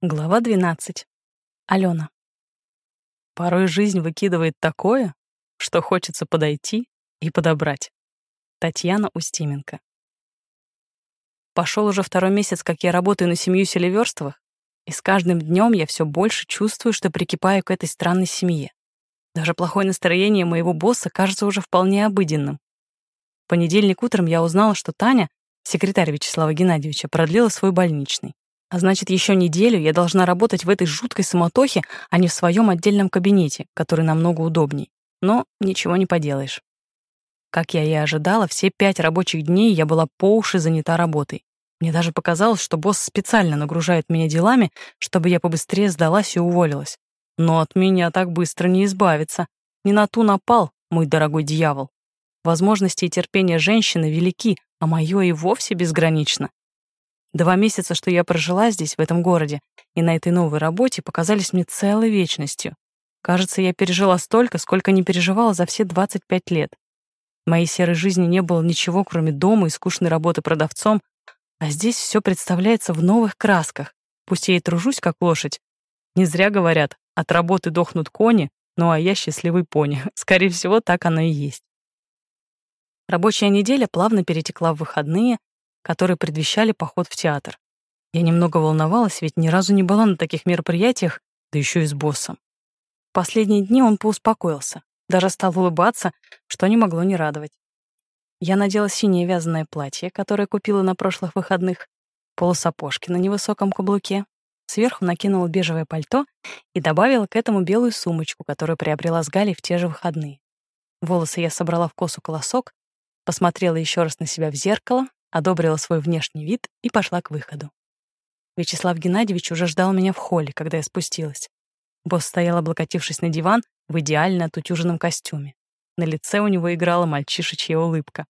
Глава 12. Алена. Порой жизнь выкидывает такое, что хочется подойти и подобрать. Татьяна Устименко. Пошел уже второй месяц, как я работаю на семью Селиверстовых, и с каждым днем я все больше чувствую, что прикипаю к этой странной семье. Даже плохое настроение моего босса кажется уже вполне обыденным. В понедельник утром я узнала, что Таня, секретарь Вячеслава Геннадьевича, продлила свой больничный. А значит, еще неделю я должна работать в этой жуткой самотохе, а не в своем отдельном кабинете, который намного удобней. Но ничего не поделаешь. Как я и ожидала, все пять рабочих дней я была по уши занята работой. Мне даже показалось, что босс специально нагружает меня делами, чтобы я побыстрее сдалась и уволилась. Но от меня так быстро не избавиться. Не на ту напал, мой дорогой дьявол. Возможности и терпение женщины велики, а мое и вовсе безгранично. Два месяца, что я прожила здесь, в этом городе, и на этой новой работе показались мне целой вечностью. Кажется, я пережила столько, сколько не переживала за все 25 лет. В моей серой жизни не было ничего, кроме дома и скучной работы продавцом, а здесь все представляется в новых красках. Пусть я и тружусь, как лошадь. Не зря говорят, от работы дохнут кони, ну а я счастливый пони. Скорее всего, так оно и есть. Рабочая неделя плавно перетекла в выходные, которые предвещали поход в театр. Я немного волновалась, ведь ни разу не была на таких мероприятиях, да еще и с боссом. В последние дни он поуспокоился, даже стал улыбаться, что не могло не радовать. Я надела синее вязаное платье, которое купила на прошлых выходных, полусапожки на невысоком каблуке, сверху накинула бежевое пальто и добавила к этому белую сумочку, которую приобрела с Галей в те же выходные. Волосы я собрала в косу колосок, посмотрела еще раз на себя в зеркало, одобрила свой внешний вид и пошла к выходу. Вячеслав Геннадьевич уже ждал меня в холле, когда я спустилась. Босс стоял, облокотившись на диван, в идеально отутюженном костюме. На лице у него играла мальчишечья улыбка.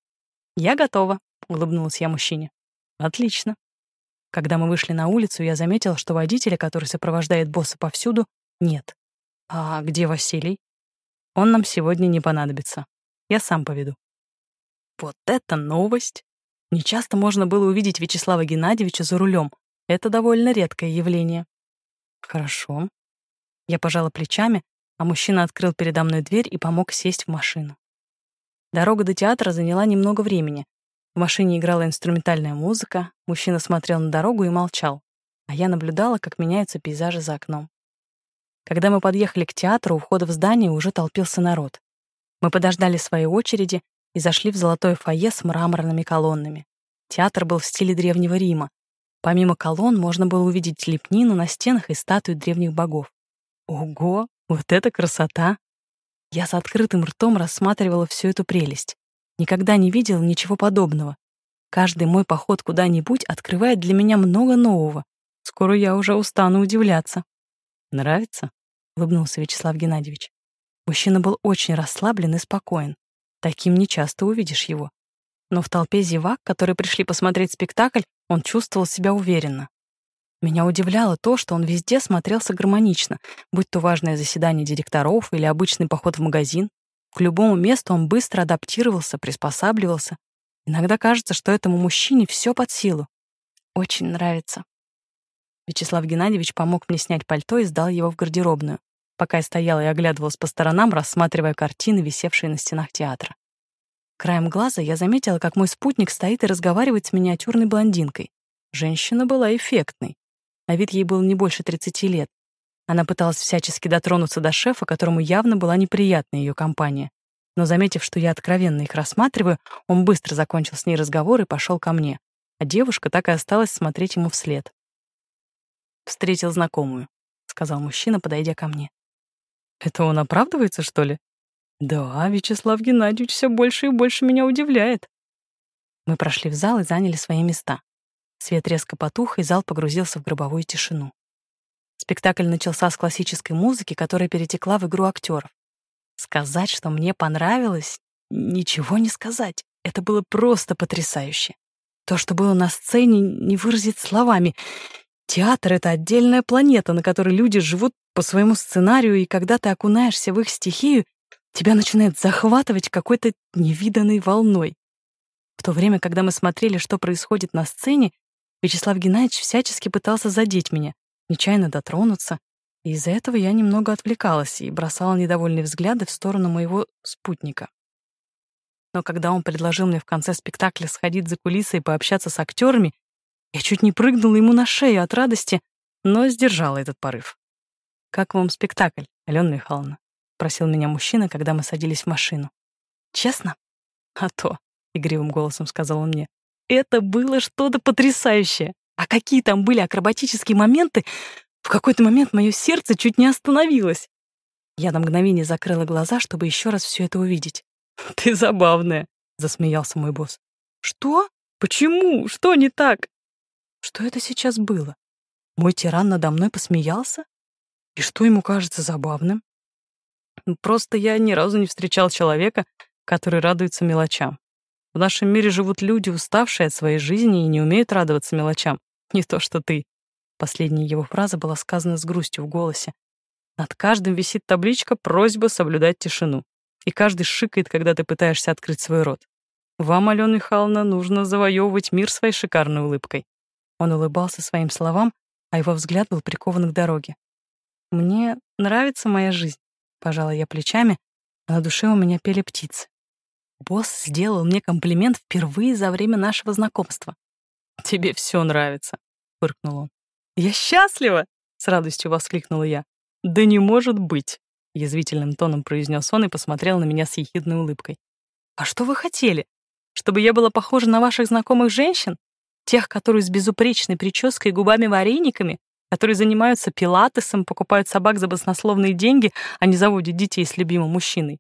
«Я готова», — улыбнулась я мужчине. «Отлично». Когда мы вышли на улицу, я заметила, что водителя, который сопровождает босса повсюду, нет. «А где Василий?» «Он нам сегодня не понадобится. Я сам поведу». «Вот это новость!» Нечасто можно было увидеть Вячеслава Геннадьевича за рулем. Это довольно редкое явление. Хорошо. Я пожала плечами, а мужчина открыл передо мной дверь и помог сесть в машину. Дорога до театра заняла немного времени. В машине играла инструментальная музыка, мужчина смотрел на дорогу и молчал, а я наблюдала, как меняются пейзажи за окном. Когда мы подъехали к театру, у входа в здание уже толпился народ. Мы подождали своей очереди, и зашли в золотое фойе с мраморными колоннами. Театр был в стиле Древнего Рима. Помимо колонн можно было увидеть лепнину на стенах и статуи древних богов. Ого, вот это красота! Я с открытым ртом рассматривала всю эту прелесть. Никогда не видела ничего подобного. Каждый мой поход куда-нибудь открывает для меня много нового. Скоро я уже устану удивляться. «Нравится?» — улыбнулся Вячеслав Геннадьевич. Мужчина был очень расслаблен и спокоен. Таким нечасто увидишь его. Но в толпе зевак, которые пришли посмотреть спектакль, он чувствовал себя уверенно. Меня удивляло то, что он везде смотрелся гармонично, будь то важное заседание директоров или обычный поход в магазин. К любому месту он быстро адаптировался, приспосабливался. Иногда кажется, что этому мужчине все под силу. Очень нравится. Вячеслав Геннадьевич помог мне снять пальто и сдал его в гардеробную пока я стояла и оглядывалась по сторонам, рассматривая картины, висевшие на стенах театра. Краем глаза я заметила, как мой спутник стоит и разговаривает с миниатюрной блондинкой. Женщина была эффектной, а вид ей был не больше 30 лет. Она пыталась всячески дотронуться до шефа, которому явно была неприятна ее компания. Но, заметив, что я откровенно их рассматриваю, он быстро закончил с ней разговор и пошел ко мне, а девушка так и осталась смотреть ему вслед. «Встретил знакомую», — сказал мужчина, подойдя ко мне. Это он оправдывается, что ли? Да, Вячеслав Геннадьевич все больше и больше меня удивляет. Мы прошли в зал и заняли свои места. Свет резко потух, и зал погрузился в гробовую тишину. Спектакль начался с классической музыки, которая перетекла в игру актеров. Сказать, что мне понравилось, ничего не сказать. Это было просто потрясающе. То, что было на сцене, не выразить словами. Театр — это отдельная планета, на которой люди живут по своему сценарию, и когда ты окунаешься в их стихию, тебя начинает захватывать какой-то невиданной волной. В то время, когда мы смотрели, что происходит на сцене, Вячеслав Геннадьевич всячески пытался задеть меня, нечаянно дотронуться, и из-за этого я немного отвлекалась и бросала недовольные взгляды в сторону моего спутника. Но когда он предложил мне в конце спектакля сходить за кулисы и пообщаться с актерами, я чуть не прыгнула ему на шею от радости, но сдержала этот порыв. «Как вам спектакль, Алена Михайловна?» — просил меня мужчина, когда мы садились в машину. «Честно?» «А то», — игривым голосом сказал он мне, «это было что-то потрясающее. А какие там были акробатические моменты, в какой-то момент мое сердце чуть не остановилось. Я на мгновение закрыла глаза, чтобы еще раз все это увидеть. «Ты забавная», — засмеялся мой босс. «Что? Почему? Что не так?» Что это сейчас было? Мой тиран надо мной посмеялся? И что ему кажется забавным? Просто я ни разу не встречал человека, который радуется мелочам. В нашем мире живут люди, уставшие от своей жизни и не умеют радоваться мелочам. Не то что ты. Последняя его фраза была сказана с грустью в голосе. Над каждым висит табличка «Просьба соблюдать тишину». И каждый шикает, когда ты пытаешься открыть свой рот. Вам, Алена Михайловна, нужно завоевывать мир своей шикарной улыбкой. Он улыбался своим словам, а его взгляд был прикован к дороге. «Мне нравится моя жизнь», — пожала я плечами, а на душе у меня пели птицы. Босс сделал мне комплимент впервые за время нашего знакомства. «Тебе все нравится», — фыркнул он. «Я счастлива!» — с радостью воскликнула я. «Да не может быть!» — язвительным тоном произнес он и посмотрел на меня с ехидной улыбкой. «А что вы хотели? Чтобы я была похожа на ваших знакомых женщин? Тех, которые с безупречной прической и губами-варениками, которые занимаются пилатесом, покупают собак за баснословные деньги, а не заводят детей с любимым мужчиной?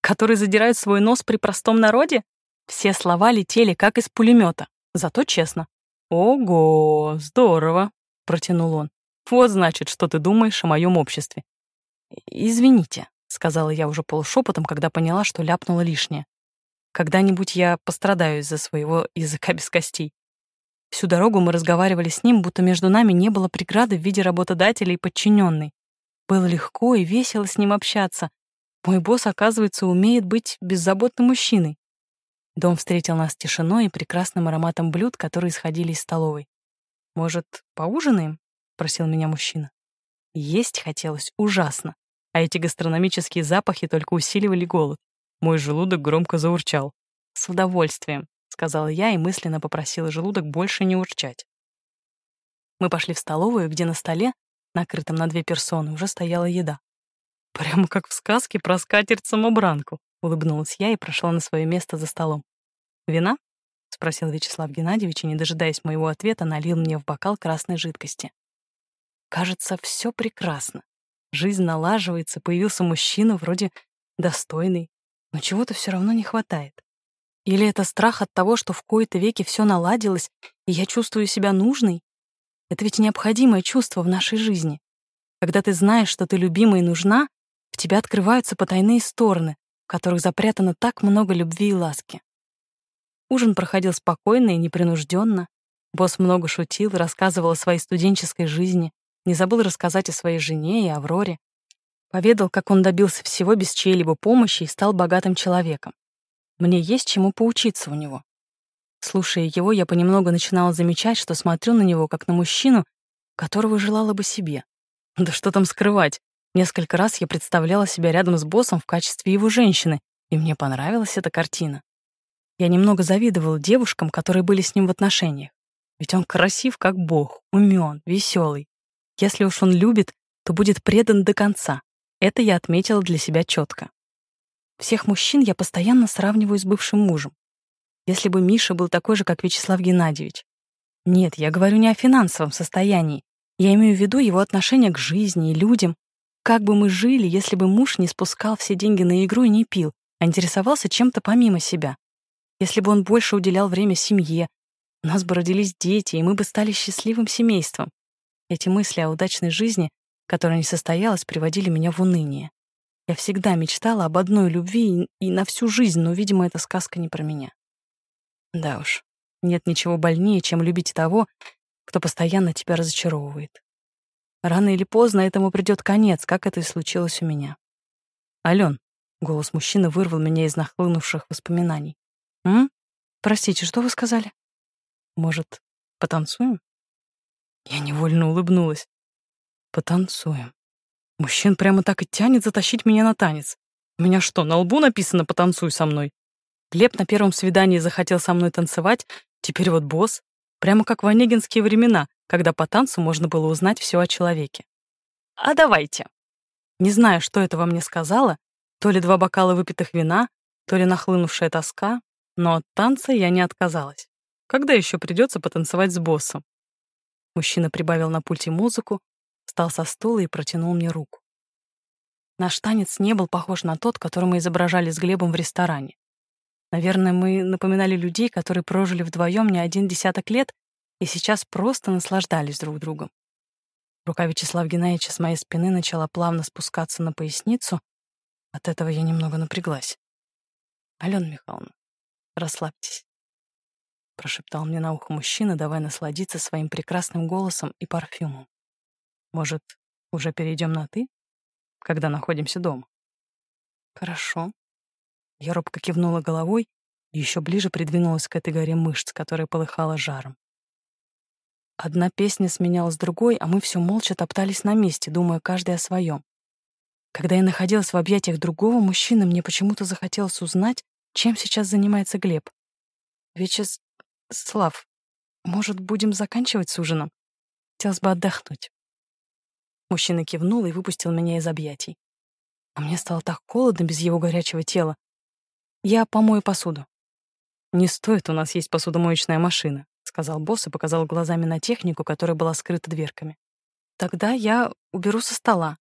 Которые задирают свой нос при простом народе? Все слова летели как из пулемета, зато честно. «Ого, здорово!» — протянул он. «Вот, значит, что ты думаешь о моем обществе». «Извините», — сказала я уже полушепотом, когда поняла, что ляпнула лишнее. «Когда-нибудь я пострадаю из-за своего языка без костей». Всю дорогу мы разговаривали с ним, будто между нами не было преграды в виде работодателя и подчиненной. Было легко и весело с ним общаться. Мой босс, оказывается, умеет быть беззаботным мужчиной. Дом встретил нас тишиной и прекрасным ароматом блюд, которые исходили из столовой. «Может, поужинаем?» — просил меня мужчина. Есть хотелось ужасно, а эти гастрономические запахи только усиливали голод. Мой желудок громко заурчал. «С удовольствием», — сказала я и мысленно попросила желудок больше не урчать. Мы пошли в столовую, где на столе, накрытом на две персоны, уже стояла еда. «Прямо как в сказке про скатерть-самобранку», — улыбнулась я и прошла на свое место за столом. «Вина?» — спросил Вячеслав Геннадьевич и, не дожидаясь моего ответа, налил мне в бокал красной жидкости. Кажется, все прекрасно. Жизнь налаживается, появился мужчина, вроде достойный, но чего-то все равно не хватает. Или это страх от того, что в кои-то веки все наладилось, и я чувствую себя нужной? Это ведь необходимое чувство в нашей жизни. Когда ты знаешь, что ты любима и нужна, в тебя открываются потайные стороны, в которых запрятано так много любви и ласки. Ужин проходил спокойно и непринужденно. Босс много шутил, рассказывал о своей студенческой жизни, не забыл рассказать о своей жене и Авроре. Поведал, как он добился всего без чьей-либо помощи и стал богатым человеком. Мне есть чему поучиться у него. Слушая его, я понемногу начинала замечать, что смотрю на него как на мужчину, которого желала бы себе. Да что там скрывать? Несколько раз я представляла себя рядом с боссом в качестве его женщины, и мне понравилась эта картина. Я немного завидовала девушкам, которые были с ним в отношениях. Ведь он красив, как бог, умен, веселый. Если уж он любит, то будет предан до конца. Это я отметила для себя четко. Всех мужчин я постоянно сравниваю с бывшим мужем. Если бы Миша был такой же, как Вячеслав Геннадьевич. Нет, я говорю не о финансовом состоянии. Я имею в виду его отношение к жизни и людям. Как бы мы жили, если бы муж не спускал все деньги на игру и не пил, а интересовался чем-то помимо себя? Если бы он больше уделял время семье, у нас бы родились дети, и мы бы стали счастливым семейством. Эти мысли о удачной жизни, которая не состоялась, приводили меня в уныние. Я всегда мечтала об одной любви и на всю жизнь, но, видимо, эта сказка не про меня. Да уж, нет ничего больнее, чем любить того, кто постоянно тебя разочаровывает. Рано или поздно этому придет конец, как это и случилось у меня. «Алён», — голос мужчины вырвал меня из нахлынувших воспоминаний. «М? Простите, что вы сказали? Может, потанцуем?» Я невольно улыбнулась. Потанцуем. Мужчин прямо так и тянет затащить меня на танец. У меня что, на лбу написано «потанцуй со мной»? Глеб на первом свидании захотел со мной танцевать, теперь вот босс. Прямо как в онегинские времена, когда по танцу можно было узнать все о человеке. А давайте. Не знаю, что это во мне сказала, то ли два бокала выпитых вина, то ли нахлынувшая тоска, но от танца я не отказалась. Когда еще придется потанцевать с боссом? Мужчина прибавил на пульте музыку, встал со стула и протянул мне руку. Наш танец не был похож на тот, который мы изображали с Глебом в ресторане. Наверное, мы напоминали людей, которые прожили вдвоем не один десяток лет и сейчас просто наслаждались друг другом. Рука Вячеслава Геннадьевича с моей спины начала плавно спускаться на поясницу. От этого я немного напряглась. «Алена Михайловна, расслабьтесь», — прошептал мне на ухо мужчина, давая насладиться своим прекрасным голосом и парфюмом. «Может, уже перейдем на «ты», когда находимся дома?» «Хорошо». Я робко кивнула головой и еще ближе придвинулась к этой горе мышц, которая полыхала жаром. Одна песня сменялась другой, а мы все молча топтались на месте, думая каждый о своем. Когда я находилась в объятиях другого мужчины, мне почему-то захотелось узнать, чем сейчас занимается Глеб. Вячеслав, может, будем заканчивать с ужином? Хотелось бы отдохнуть. Мужчина кивнул и выпустил меня из объятий. А мне стало так холодно без его горячего тела. Я помою посуду. Не стоит, у нас есть посудомоечная машина. — сказал босс и показал глазами на технику, которая была скрыта дверками. «Тогда я уберу со стола.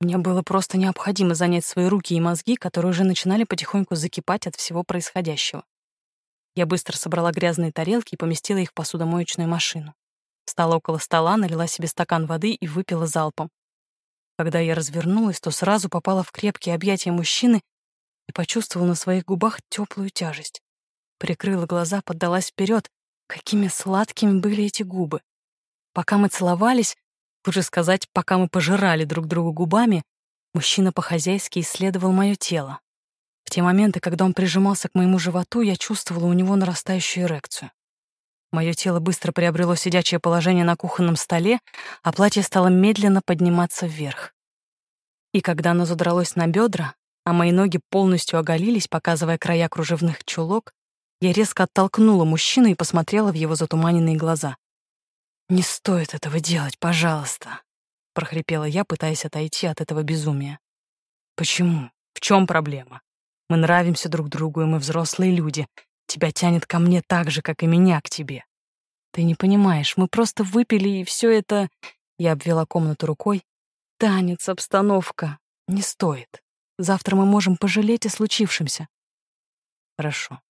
Мне было просто необходимо занять свои руки и мозги, которые уже начинали потихоньку закипать от всего происходящего. Я быстро собрала грязные тарелки и поместила их в посудомоечную машину. Встала около стола, налила себе стакан воды и выпила залпом. Когда я развернулась, то сразу попала в крепкие объятия мужчины и почувствовала на своих губах теплую тяжесть. Прикрыла глаза, поддалась вперед, Какими сладкими были эти губы. Пока мы целовались, лучше сказать, пока мы пожирали друг друга губами, мужчина по-хозяйски исследовал мое тело. В те моменты, когда он прижимался к моему животу, я чувствовала у него нарастающую эрекцию. Мое тело быстро приобрело сидячее положение на кухонном столе, а платье стало медленно подниматься вверх. И когда оно задралось на бедра, а мои ноги полностью оголились, показывая края кружевных чулок, я резко оттолкнула мужчину и посмотрела в его затуманенные глаза. «Не стоит этого делать, пожалуйста», — прохрипела я, пытаясь отойти от этого безумия. «Почему? В чем проблема? Мы нравимся друг другу, и мы взрослые люди. Тебя тянет ко мне так же, как и меня к тебе. Ты не понимаешь, мы просто выпили, и все это...» Я обвела комнату рукой. «Танец, обстановка. Не стоит. Завтра мы можем пожалеть о случившемся». «Хорошо.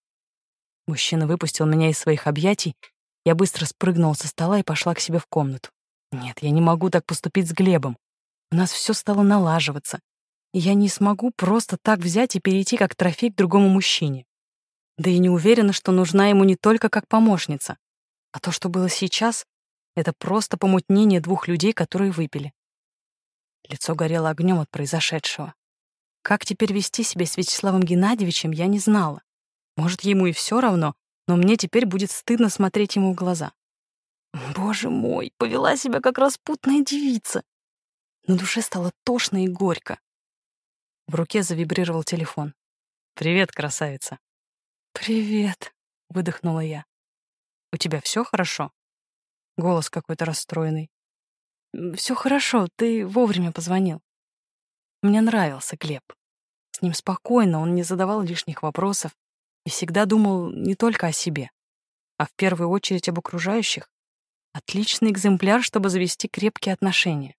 Мужчина выпустил меня из своих объятий. Я быстро спрыгнула со стола и пошла к себе в комнату. Нет, я не могу так поступить с Глебом. У нас все стало налаживаться. И я не смогу просто так взять и перейти как трофей к другому мужчине. Да и не уверена, что нужна ему не только как помощница. А то, что было сейчас, это просто помутнение двух людей, которые выпили. Лицо горело огнем от произошедшего. Как теперь вести себя с Вячеславом Геннадьевичем, я не знала. Может, ему и все равно, но мне теперь будет стыдно смотреть ему в глаза. Боже мой, повела себя как распутная девица. На душе стало тошно и горько. В руке завибрировал телефон. «Привет, красавица». «Привет», — выдохнула я. «У тебя все хорошо?» Голос какой-то расстроенный. Все хорошо, ты вовремя позвонил. Мне нравился Глеб. С ним спокойно, он не задавал лишних вопросов, и всегда думал не только о себе, а в первую очередь об окружающих. Отличный экземпляр, чтобы завести крепкие отношения.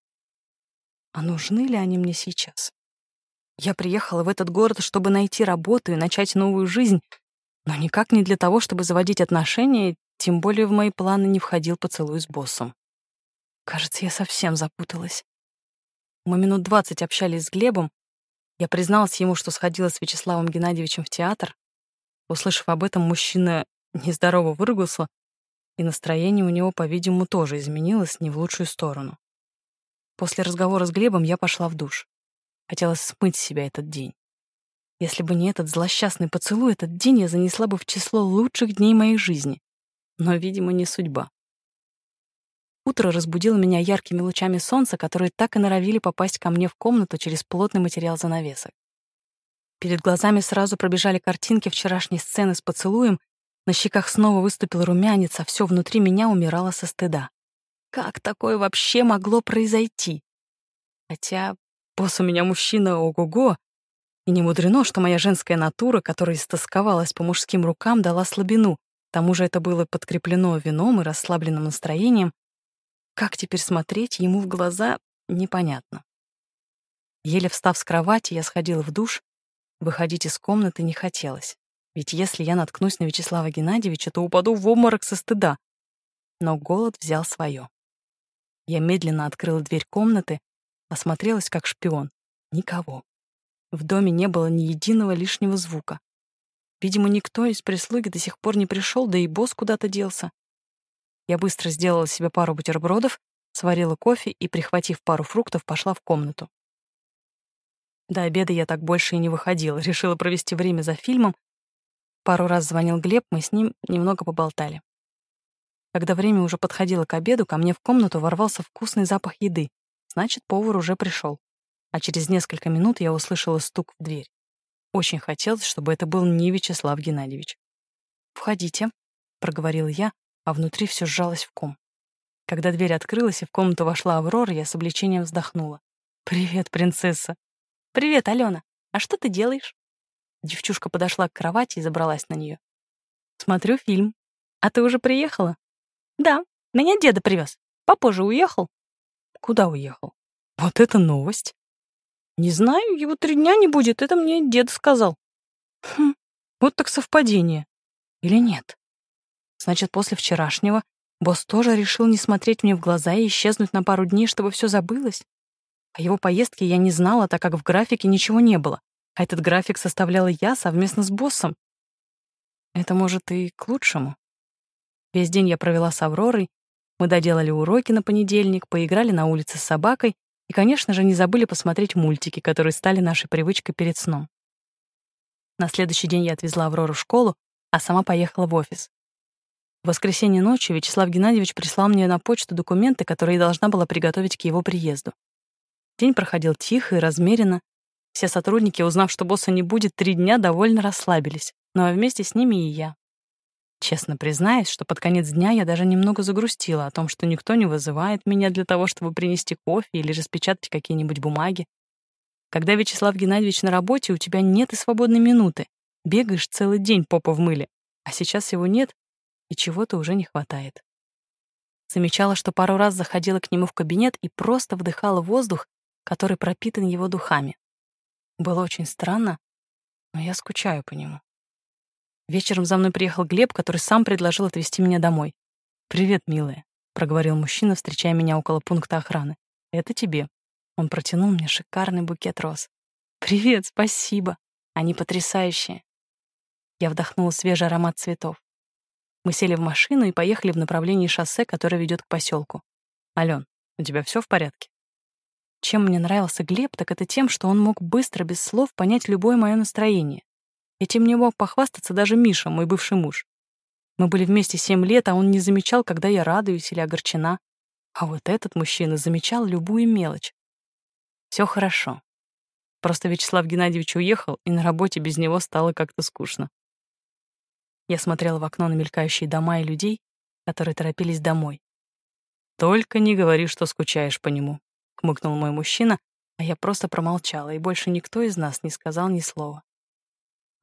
А нужны ли они мне сейчас? Я приехала в этот город, чтобы найти работу и начать новую жизнь, но никак не для того, чтобы заводить отношения, тем более в мои планы не входил поцелуй с боссом. Кажется, я совсем запуталась. Мы минут двадцать общались с Глебом. Я призналась ему, что сходила с Вячеславом Геннадьевичем в театр, Услышав об этом, мужчина нездорово выругался, и настроение у него, по-видимому, тоже изменилось не в лучшую сторону. После разговора с Глебом я пошла в душ. Хотелось смыть с себя этот день. Если бы не этот злосчастный поцелуй, этот день я занесла бы в число лучших дней моей жизни. Но, видимо, не судьба. Утро разбудило меня яркими лучами солнца, которые так и норовили попасть ко мне в комнату через плотный материал занавесок. Перед глазами сразу пробежали картинки вчерашней сцены с поцелуем, на щеках снова выступил румянец, а все внутри меня умирало со стыда. Как такое вообще могло произойти? Хотя босс у меня мужчина ого-го, и не мудрено, что моя женская натура, которая истосковалась по мужским рукам, дала слабину. К тому же это было подкреплено вином и расслабленным настроением, как теперь смотреть ему в глаза, непонятно. Еле встав с кровати, я сходила в душ. Выходить из комнаты не хотелось. Ведь если я наткнусь на Вячеслава Геннадьевича, то упаду в обморок со стыда. Но голод взял свое. Я медленно открыла дверь комнаты, осмотрелась как шпион. Никого. В доме не было ни единого лишнего звука. Видимо, никто из прислуги до сих пор не пришел, да и босс куда-то делся. Я быстро сделала себе пару бутербродов, сварила кофе и, прихватив пару фруктов, пошла в комнату. До обеда я так больше и не выходила, решила провести время за фильмом. Пару раз звонил Глеб, мы с ним немного поболтали. Когда время уже подходило к обеду, ко мне в комнату ворвался вкусный запах еды. Значит, повар уже пришел. А через несколько минут я услышала стук в дверь. Очень хотелось, чтобы это был не Вячеслав Геннадьевич. «Входите», — проговорила я, а внутри все сжалось в ком. Когда дверь открылась и в комнату вошла Аврора, я с облегчением вздохнула. «Привет, принцесса!» «Привет, Алена! А что ты делаешь?» Девчушка подошла к кровати и забралась на нее. «Смотрю фильм. А ты уже приехала?» «Да, меня деда привез. Папа же уехал». «Куда уехал?» «Вот это новость!» «Не знаю, его три дня не будет, это мне дед сказал». «Хм, вот так совпадение. Или нет?» Значит, после вчерашнего босс тоже решил не смотреть мне в глаза и исчезнуть на пару дней, чтобы все забылось. О его поездке я не знала, так как в графике ничего не было, а этот график составляла я совместно с боссом. Это, может, и к лучшему. Весь день я провела с Авророй, мы доделали уроки на понедельник, поиграли на улице с собакой и, конечно же, не забыли посмотреть мультики, которые стали нашей привычкой перед сном. На следующий день я отвезла Аврору в школу, а сама поехала в офис. В воскресенье ночью Вячеслав Геннадьевич прислал мне на почту документы, которые я должна была приготовить к его приезду. День проходил тихо и размеренно. Все сотрудники, узнав, что босса не будет, три дня довольно расслабились, но вместе с ними и я. Честно признаюсь, что под конец дня я даже немного загрустила о том, что никто не вызывает меня для того, чтобы принести кофе или распечатать какие-нибудь бумаги. Когда Вячеслав Геннадьевич на работе, у тебя нет и свободной минуты. Бегаешь целый день попа в мыле. А сейчас его нет, и чего-то уже не хватает. Замечала, что пару раз заходила к нему в кабинет и просто вдыхала воздух, который пропитан его духами. Было очень странно, но я скучаю по нему. Вечером за мной приехал Глеб, который сам предложил отвезти меня домой. «Привет, милая», — проговорил мужчина, встречая меня около пункта охраны. «Это тебе». Он протянул мне шикарный букет роз. «Привет, спасибо. Они потрясающие». Я вдохнула свежий аромат цветов. Мы сели в машину и поехали в направлении шоссе, которое ведет к поселку. Ален, у тебя все в порядке? Чем мне нравился Глеб, так это тем, что он мог быстро, без слов, понять любое мое настроение. Этим не мог похвастаться даже Миша, мой бывший муж. Мы были вместе семь лет, а он не замечал, когда я радуюсь или огорчена. А вот этот мужчина замечал любую мелочь. Все хорошо. Просто Вячеслав Геннадьевич уехал, и на работе без него стало как-то скучно. Я смотрела в окно на мелькающие дома и людей, которые торопились домой. «Только не говори, что скучаешь по нему», — хмыкнул мой мужчина, а я просто промолчала, и больше никто из нас не сказал ни слова.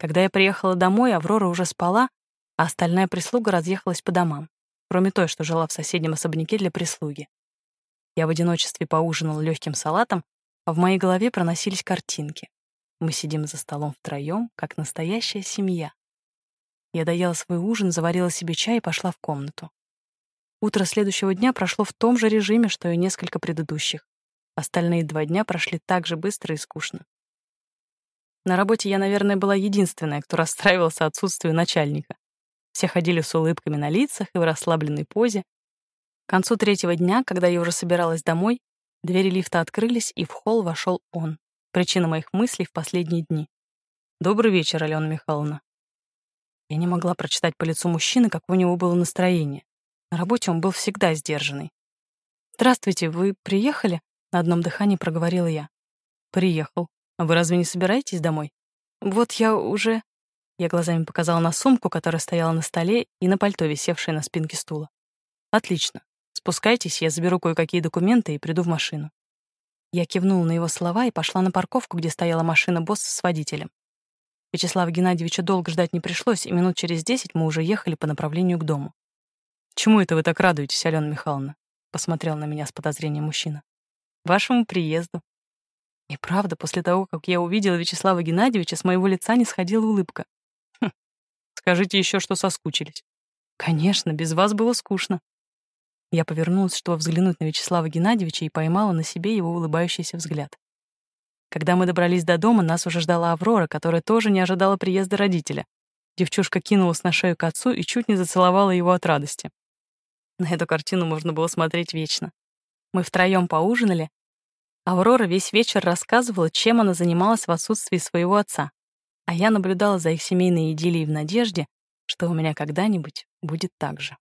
Когда я приехала домой, Аврора уже спала, а остальная прислуга разъехалась по домам, кроме той, что жила в соседнем особняке для прислуги. Я в одиночестве поужинала легким салатом, а в моей голове проносились картинки. Мы сидим за столом втроем, как настоящая семья. Я доела свой ужин, заварила себе чай и пошла в комнату. Утро следующего дня прошло в том же режиме, что и несколько предыдущих. Остальные два дня прошли так же быстро и скучно. На работе я, наверное, была единственная, кто расстраивался отсутствию начальника. Все ходили с улыбками на лицах и в расслабленной позе. К концу третьего дня, когда я уже собиралась домой, двери лифта открылись, и в холл вошел он. Причина моих мыслей в последние дни. «Добрый вечер, Алена Михайловна», я не могла прочитать по лицу мужчины, как у него было настроение. На работе он был всегда сдержанный. «Здравствуйте, вы приехали?» — на одном дыхании проговорила я. «Приехал. А вы разве не собираетесь домой?» «Вот я уже...» Я глазами показала на сумку, которая стояла на столе, и на пальто, висевшее на спинке стула. «Отлично. Спускайтесь, я заберу кое-какие документы и приду в машину». Я кивнула на его слова и пошла на парковку, где стояла машина босса с водителем. Вячеслава Геннадьевича долго ждать не пришлось, и минут через десять мы уже ехали по направлению к дому. «Чему это вы так радуетесь, Алена Михайловна?» — посмотрел на меня с подозрением мужчина. «Вашему приезду». И правда, после того, как я увидела Вячеслава Геннадьевича, с моего лица не сходила улыбка. Хм, скажите еще, что соскучились. Конечно, без вас было скучно. Я повернулась, чтобы взглянуть на Вячеслава Геннадьевича и поймала на себе его улыбающийся взгляд. Когда мы добрались до дома, нас уже ждала Аврора, которая тоже не ожидала приезда родителя. Девчушка кинулась на шею к отцу и чуть не зацеловала его от радости. На эту картину можно было смотреть вечно. Мы втроем поужинали. Аврора весь вечер рассказывала, чем она занималась в отсутствии своего отца, а я наблюдала за их семейной идиллией в надежде, что у меня когда-нибудь будет так же.